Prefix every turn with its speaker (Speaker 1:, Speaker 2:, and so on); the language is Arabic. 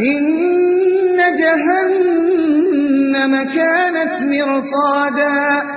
Speaker 1: إن جهنم كانت مرصادا.